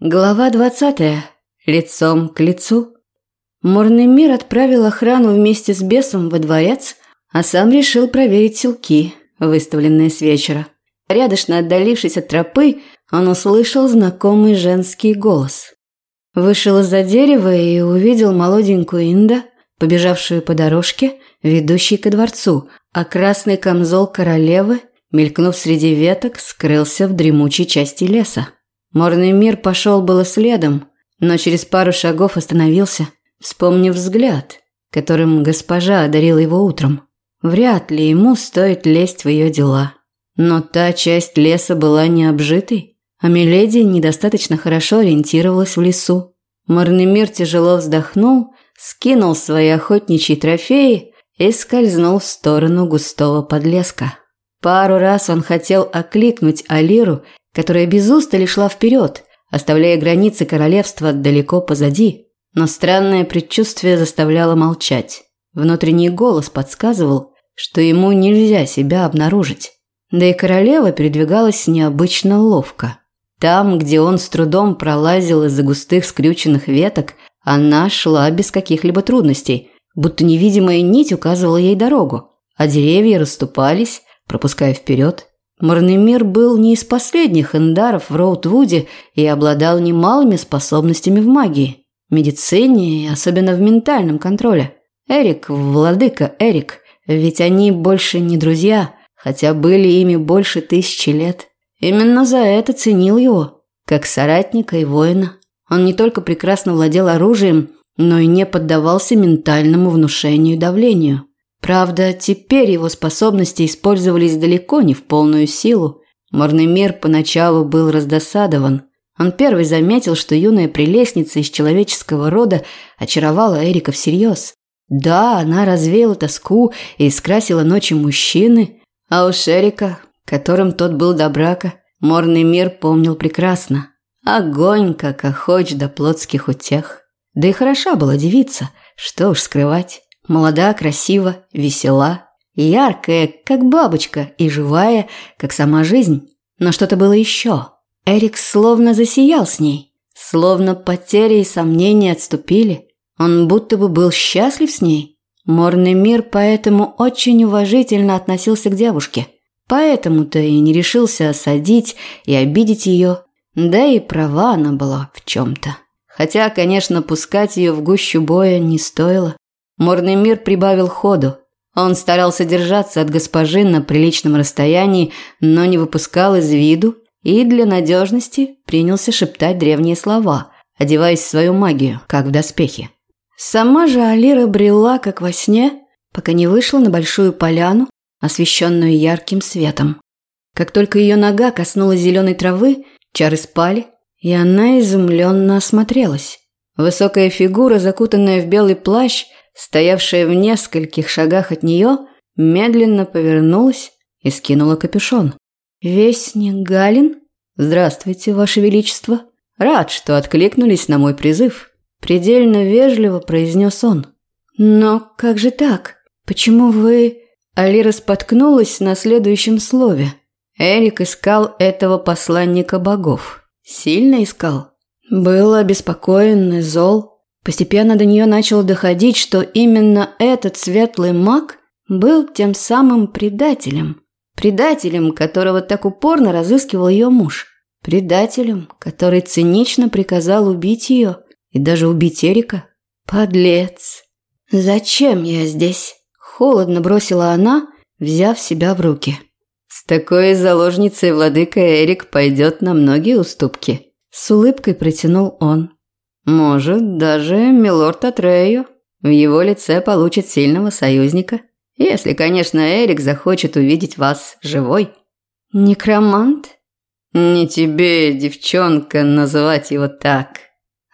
Глава двадцатая. Лицом к лицу. Мурный мир отправил охрану вместе с бесом во дворец, а сам решил проверить селки, выставленные с вечера. Рядышно отдалившись от тропы, он услышал знакомый женский голос. Вышел из-за дерева и увидел молоденькую Инда, побежавшую по дорожке, ведущей ко дворцу, а красный камзол королевы, мелькнув среди веток, скрылся в дремучей части леса. Морный мир пошел было следом, но через пару шагов остановился, вспомнив взгляд, которым госпожа одарила его утром. Вряд ли ему стоит лезть в ее дела. Но та часть леса была необжитой, а Миледи недостаточно хорошо ориентировалась в лесу. Морный мир тяжело вздохнул, скинул свои охотничьи трофеи и скользнул в сторону густого подлеска. Пару раз он хотел окликнуть Алиру которая без устали шла вперед, оставляя границы королевства далеко позади. Но странное предчувствие заставляло молчать. Внутренний голос подсказывал, что ему нельзя себя обнаружить. Да и королева передвигалась необычно ловко. Там, где он с трудом пролазил из-за густых скрюченных веток, она шла без каких-либо трудностей, будто невидимая нить указывала ей дорогу, а деревья расступались, пропуская вперед. Марнемир был не из последних эндаров в Роутвуде и обладал немалыми способностями в магии, медицине и особенно в ментальном контроле. Эрик, владыка Эрик, ведь они больше не друзья, хотя были ими больше тысячи лет. Именно за это ценил его, как соратника и воина. Он не только прекрасно владел оружием, но и не поддавался ментальному внушению и давлению. Правда, теперь его способности использовались далеко не в полную силу. Морный мир поначалу был раздосадован. Он первый заметил, что юная прелестница из человеческого рода очаровала Эрика всерьез. Да, она развеяла тоску и скрасила ночи мужчины, а уж Эрика, которым тот был до брака, морный мир помнил прекрасно. Огонь, как охоч до плотских утех. Да и хороша была девица, что уж скрывать. Молода, красива, весела, яркая, как бабочка, и живая, как сама жизнь. Но что-то было еще. Эрик словно засиял с ней. Словно потери и сомнения отступили. Он будто бы был счастлив с ней. Морный мир поэтому очень уважительно относился к девушке. Поэтому-то и не решился осадить и обидеть ее. Да и права она была в чем-то. Хотя, конечно, пускать ее в гущу боя не стоило. Морный мир прибавил ходу. Он старался держаться от госпожи на приличном расстоянии, но не выпускал из виду и для надежности принялся шептать древние слова, одеваясь в свою магию, как в доспехи. Сама же Алира брела, как во сне, пока не вышла на большую поляну, освещенную ярким светом. Как только ее нога коснулась зеленой травы, чары спали, и она изумленно осмотрелась. Высокая фигура, закутанная в белый плащ, стоявшая в нескольких шагах от нее, медленно повернулась и скинула капюшон. «Вестник Галин? Здравствуйте, Ваше Величество. Рад, что откликнулись на мой призыв», – предельно вежливо произнес он. «Но как же так? Почему вы...» Алира споткнулась на следующем слове. Эрик искал этого посланника богов. Сильно искал. Был обеспокоен и зол. Постепенно до нее начало доходить, что именно этот светлый маг был тем самым предателем. Предателем, которого так упорно разыскивал ее муж. Предателем, который цинично приказал убить ее и даже убить Эрика. Подлец. «Зачем я здесь?» Холодно бросила она, взяв себя в руки. «С такой заложницей владыка Эрик пойдет на многие уступки», – с улыбкой протянул он. Может, даже милорд Атрею в его лице получит сильного союзника. Если, конечно, Эрик захочет увидеть вас живой. Некромант? Не тебе, девчонка, называть его так.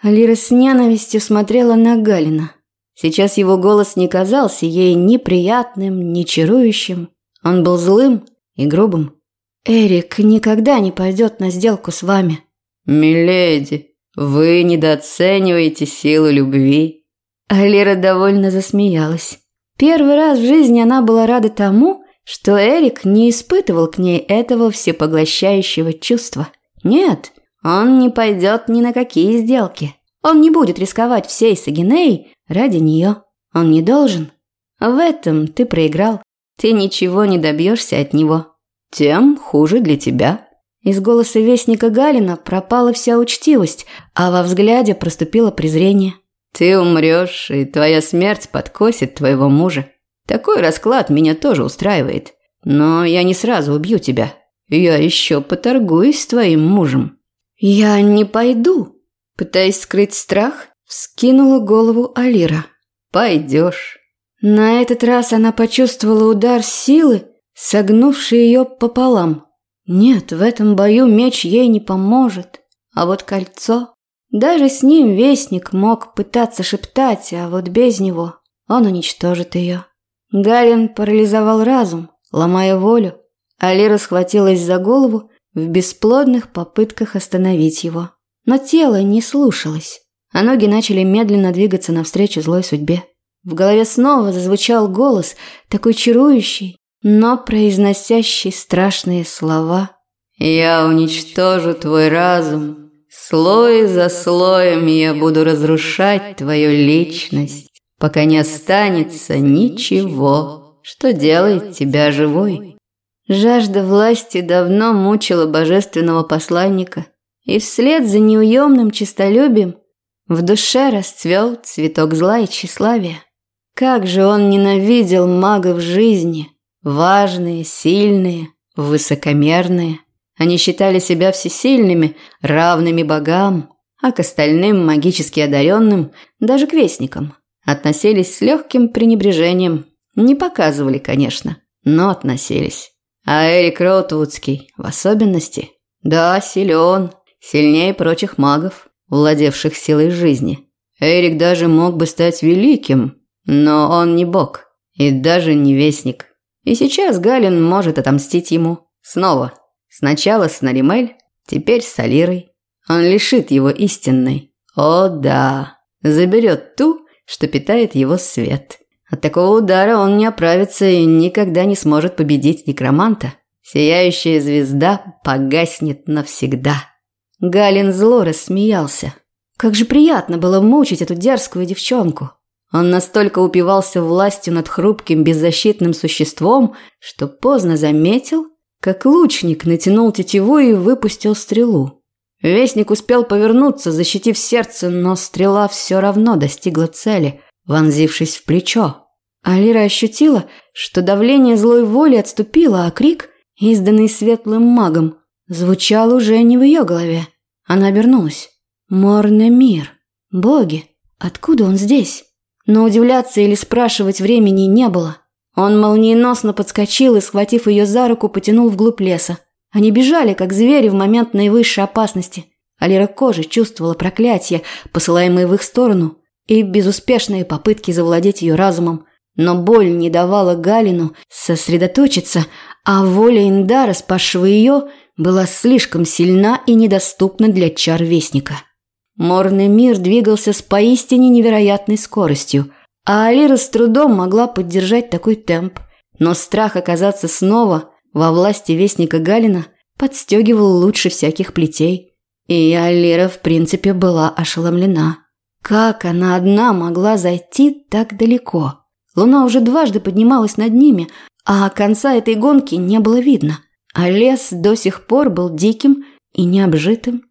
Алира с ненавистью смотрела на Галина. Сейчас его голос не казался ей ни приятным, ни чарующим. Он был злым и грубым. «Эрик никогда не пойдет на сделку с вами». «Миледи», вы недооцениваете силу любви. Алира довольно засмеялась. Первый раз в жизни она была рада тому, что Эрик не испытывал к ней этого всепоглощающего чувства. Нет, Он не пойдет ни на какие сделки. Он не будет рисковать всей Сагиней ради нее. Он не должен. В этом ты проиграл. Ты ничего не добьешься от него. Тем хуже для тебя. Из голоса вестника Галина пропала вся учтивость, а во взгляде проступило презрение. Ты умрешь, и твоя смерть подкосит твоего мужа. Такой расклад меня тоже устраивает. Но я не сразу убью тебя. Я еще поторгуюсь с твоим мужем. Я не пойду. Пытаясь скрыть страх, вскинула голову Алира. Пойдешь. На этот раз она почувствовала удар силы, согнувший ее пополам. Нет, в этом бою меч ей не поможет. А вот кольцо... Даже с ним вестник мог пытаться шептать, а вот без него он уничтожит ее. Галин парализовал разум, ломая волю, а Лера схватилась за голову в бесплодных попытках остановить его. Но тело не слушалось, а ноги начали медленно двигаться навстречу злой судьбе. В голове снова зазвучал голос, такой чарующий, но произносящий страшные слова. «Я уничтожу твой разум. Слой за слоем я буду разрушать твою личность, пока не останется ничего, что делает тебя живой». Жажда власти давно мучила божественного посланника, и вслед за неуемным честолюбием в душе расцвел цветок зла и тщеславия. Как же он ненавидел магов жизни, важные, сильные, высокомерные. Они считали себя всесильными, равными богам, а к остальным магически одаренным, даже к вестникам, относились с легким пренебрежением. Не показывали, конечно, но относились. А Эрик Роутвудский в особенности, да, силен, сильнее прочих магов, владевших силой жизни. Эрик даже мог бы стать великим, но он не бог и даже не вестник. И сейчас Галин может отомстить ему. Снова. Сначала с Наримель, теперь с Алирой. Он лишит его истинной. О да. Заберет ту, что питает его свет. От такого удара он не оправится и никогда не сможет победить некроманта. Сияющая звезда погаснет навсегда. Галин зло рассмеялся. Как же приятно было мучить эту дерзкую девчонку. Он настолько упивался властью над хрупким беззащитным существом, что поздно заметил, как лучник натянул тетиву и выпустил стрелу. Вестник успел повернуться, защитив сердце, но стрела все равно достигла цели, вонзившись в плечо. Алира ощутила, что давление злой воли отступило, а крик, изданный светлым магом, звучал уже не в ее голове. Она обернулась. «Морный мир! Боги! Откуда он здесь?» Но удивляться или спрашивать времени не было. Он молниеносно подскочил и, схватив ее за руку, потянул вглубь леса. Они бежали, как звери в момент наивысшей опасности. Алира кожи чувствовала проклятие, посылаемое в их сторону, и безуспешные попытки завладеть ее разумом. Но боль не давала Галину сосредоточиться, а воля Индара, спасшего ее, была слишком сильна и недоступна для чар Вестника. Морный мир двигался с поистине невероятной скоростью, а Алира с трудом могла поддержать такой темп. Но страх оказаться снова во власти вестника Галина подстегивал лучше всяких плетей. И Алира, в принципе, была ошеломлена. Как она одна могла зайти так далеко? Луна уже дважды поднималась над ними, а конца этой гонки не было видно. А лес до сих пор был диким и необжитым.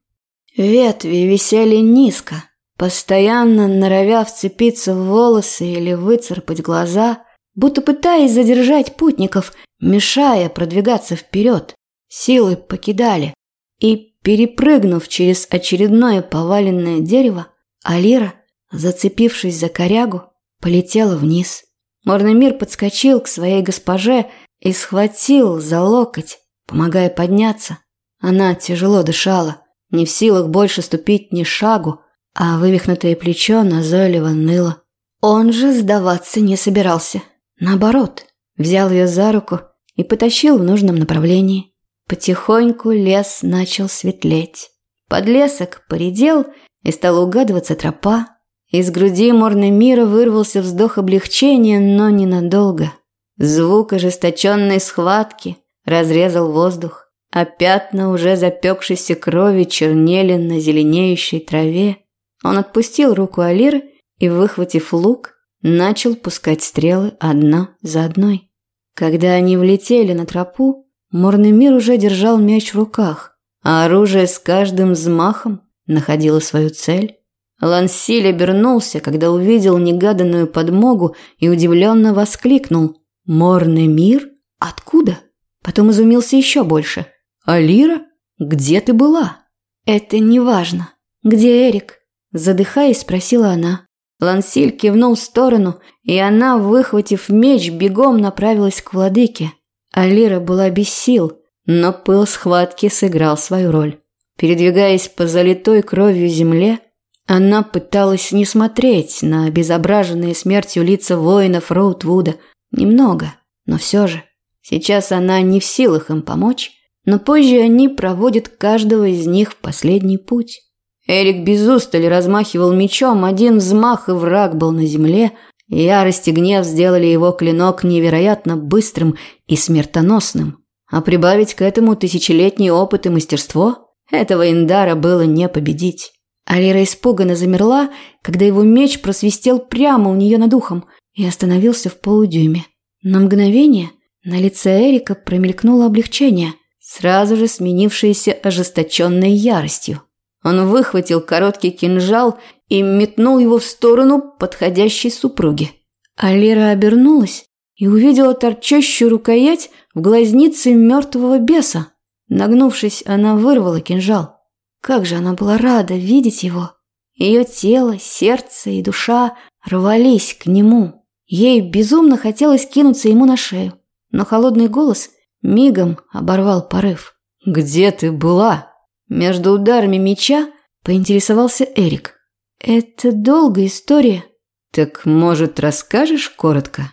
Ветви висели низко, постоянно норовя вцепиться в волосы или выцарпать глаза, будто пытаясь задержать путников, мешая продвигаться вперед. Силы покидали, и, перепрыгнув через очередное поваленное дерево, Алира, зацепившись за корягу, полетела вниз. Морный мир подскочил к своей госпоже и схватил за локоть, помогая подняться. Она тяжело дышала не в силах больше ступить ни шагу, а вывихнутое плечо назойливо ныло. Он же сдаваться не собирался. Наоборот, взял ее за руку и потащил в нужном направлении. Потихоньку лес начал светлеть. Подлесок поредел, и стала угадываться тропа. Из груди морной мира вырвался вздох облегчения, но ненадолго. Звук ожесточенной схватки разрезал воздух. А пятна уже запекшейся крови чернели на зеленеющей траве. Он отпустил руку Алиры и, выхватив лук, начал пускать стрелы одна за одной. Когда они влетели на тропу, Морный мир уже держал меч в руках, а оружие с каждым взмахом находило свою цель. Лансиль обернулся, когда увидел негаданную подмогу и удивленно воскликнул. «Морный мир? Откуда?» Потом изумился еще больше. «Алира? Где ты была?» «Это не важно. Где Эрик?» Задыхаясь, спросила она. Лансиль кивнул в сторону, и она, выхватив меч, бегом направилась к владыке. Алира была без сил, но пыл схватки сыграл свою роль. Передвигаясь по залитой кровью земле, она пыталась не смотреть на обезображенные смертью лица воинов Роутвуда. Немного, но все же. Сейчас она не в силах им помочь, но позже они проводят каждого из них в последний путь. Эрик без устали размахивал мечом, один взмах, и враг был на земле. Ярость и гнев сделали его клинок невероятно быстрым и смертоносным. А прибавить к этому тысячелетний опыт и мастерство – этого Индара было не победить. Алира испуганно замерла, когда его меч просвистел прямо у нее над ухом и остановился в полудюйме. На мгновение на лице Эрика промелькнуло облегчение, сразу же сменившееся ожесточенной яростью. Он выхватил короткий кинжал и метнул его в сторону подходящей супруги. Алира обернулась и увидела торчащую рукоять в глазнице мертвого беса. Нагнувшись, она вырвала кинжал. Как же она была рада видеть его. Ее тело, сердце и душа рвались к нему. Ей безумно хотелось кинуться ему на шею, но холодный голос мигом оборвал порыв. «Где ты была?» Между ударами меча поинтересовался Эрик. «Это долгая история». «Так, может, расскажешь коротко?»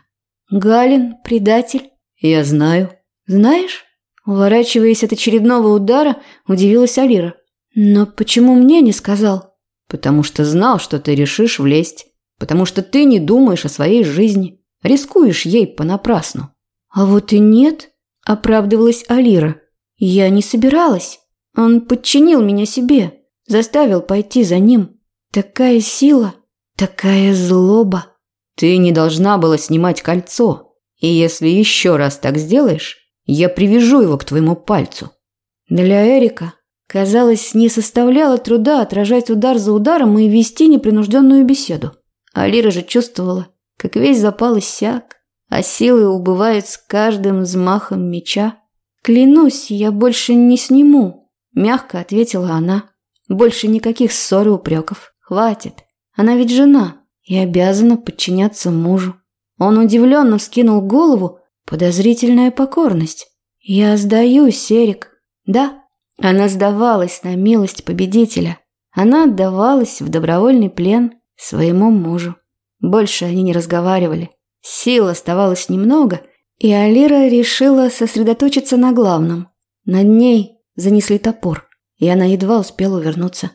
«Галин, предатель». «Я знаю». «Знаешь?» Уворачиваясь от очередного удара, удивилась Алира. «Но почему мне не сказал?» «Потому что знал, что ты решишь влезть. Потому что ты не думаешь о своей жизни. Рискуешь ей понапрасну». «А вот и нет», – оправдывалась Алира. «Я не собиралась. Он подчинил меня себе, заставил пойти за ним. Такая сила, такая злоба». «Ты не должна была снимать кольцо. И если еще раз так сделаешь, я привяжу его к твоему пальцу». Для Эрика Казалось, не составляло труда отражать удар за ударом и вести непринужденную беседу. Алира же чувствовала, как весь запал иссяк, а силы убывают с каждым взмахом меча. «Клянусь, я больше не сниму», – мягко ответила она. «Больше никаких ссор и упреков. Хватит. Она ведь жена и обязана подчиняться мужу». Он удивленно вскинул голову, подозрительная покорность. «Я сдаюсь, Эрик. Да, она сдавалась на милость победителя. Она отдавалась в добровольный плен своему мужу. Больше они не разговаривали. Сил оставалось немного, и Алира решила сосредоточиться на главном. Над ней занесли топор, и она едва успела увернуться.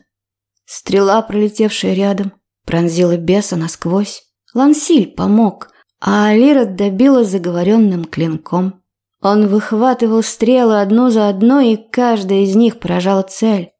Стрела, пролетевшая рядом, пронзила беса насквозь. Лансиль помог, а Алира добила заговоренным клинком. Он выхватывал стрелы одну за одной, и каждая из них поражала цель.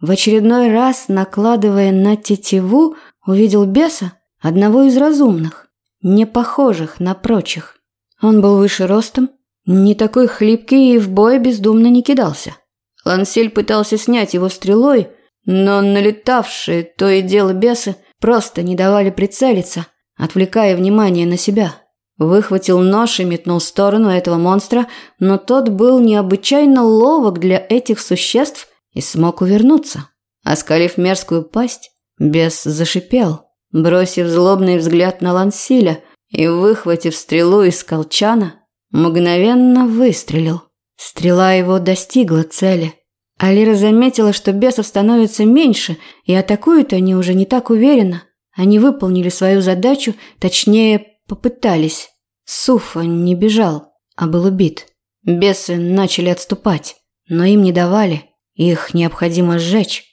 В очередной раз, накладывая на тетиву, увидел беса, одного из разумных, не похожих на прочих. Он был выше ростом, не такой хлипкий и в бой бездумно не кидался. Лансель пытался снять его стрелой, но налетавшие то и дело бесы просто не давали прицелиться, отвлекая внимание на себя. Выхватил нож и метнул в сторону этого монстра, но тот был необычайно ловок для этих существ и смог увернуться. Оскалив мерзкую пасть, бес зашипел, бросив злобный взгляд на Лансиля и, выхватив стрелу из колчана, мгновенно выстрелил. Стрела его достигла цели. Алира заметила, что бесов становится меньше, и атакуют они уже не так уверенно. Они выполнили свою задачу, точнее, Попытались. Суфа не бежал, а был убит. Бесы начали отступать, но им не давали. Их необходимо сжечь.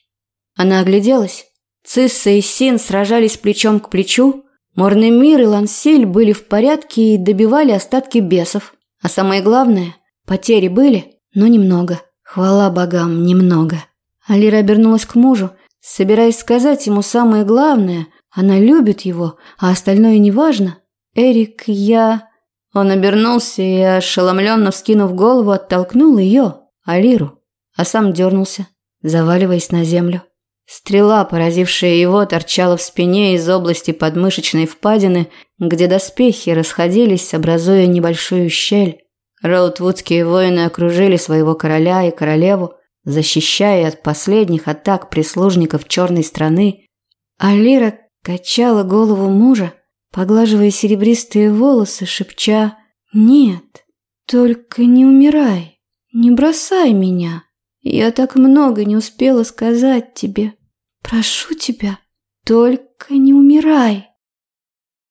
Она огляделась. Цисса и Син сражались плечом к плечу. Морный мир и Лансиль были в порядке и добивали остатки бесов. А самое главное, потери были, но немного. Хвала богам, немного. Алира обернулась к мужу, собираясь сказать ему самое главное. Она любит его, а остальное неважно. «Эрик, я...» Он обернулся и, ошеломленно вскинув голову, оттолкнул ее, Алиру, а сам дернулся, заваливаясь на землю. Стрела, поразившая его, торчала в спине из области подмышечной впадины, где доспехи расходились, образуя небольшую щель. Роутвудские воины окружили своего короля и королеву, защищая от последних атак прислужников черной страны. А Лира качала голову мужа, поглаживая серебристые волосы, шепча «Нет, только не умирай, не бросай меня. Я так много не успела сказать тебе». Прошу тебя, только не умирай.